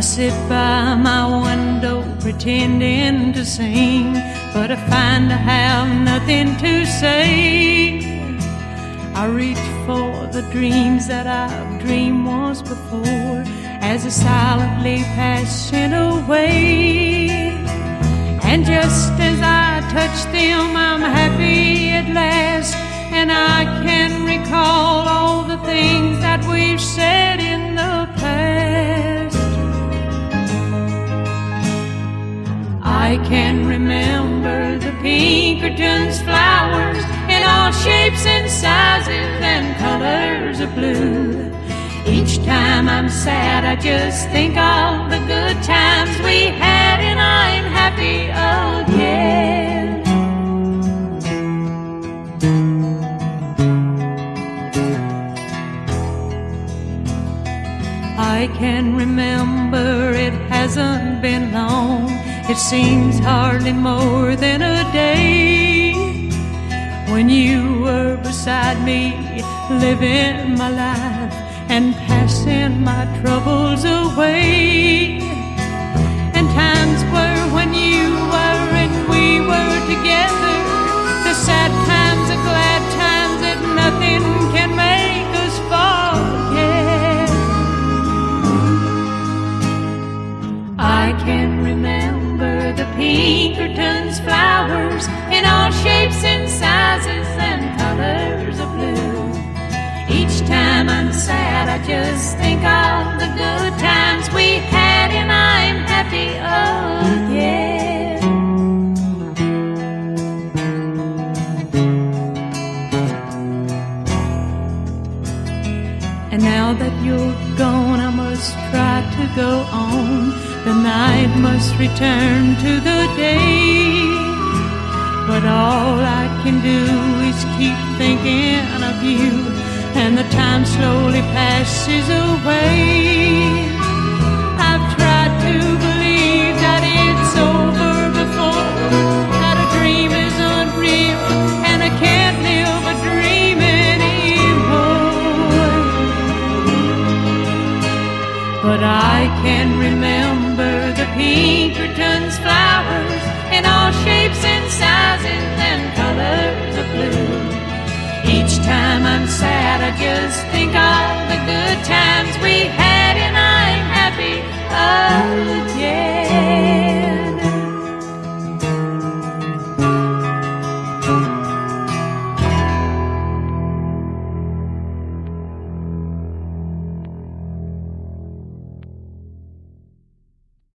sit by my window pretending to sing, but I find I have nothing to say. I reach for the dreams that I've dreamed once before as I silently passing away. And just as I touch them, I'm happy at last, and I can recall all the things that I can remember the Pinkerton's flowers in all shapes and sizes and colors of blue. Each time I'm sad, I just think of the good times we had, and I'm happy again. I can remember it hasn't been long. It seems hardly more than a day when you were beside me, living my life and passing my troubles away. Pinkerton's flowers in all shapes and sizes and colors of blue. Each time I'm sad, I just think of the good times we had, and I'm happy again. And now that you're gone, I must try to go on. The night must return to the day. But all I can do is keep thinking of you, and the time slowly passes away. I've tried to believe that it's over before, that a dream is unreal, and I can't live a dream anymore. But I can remember Pinkerton's flowers in all shapes and sizes and colors of blue. Each time I'm sad, I just think of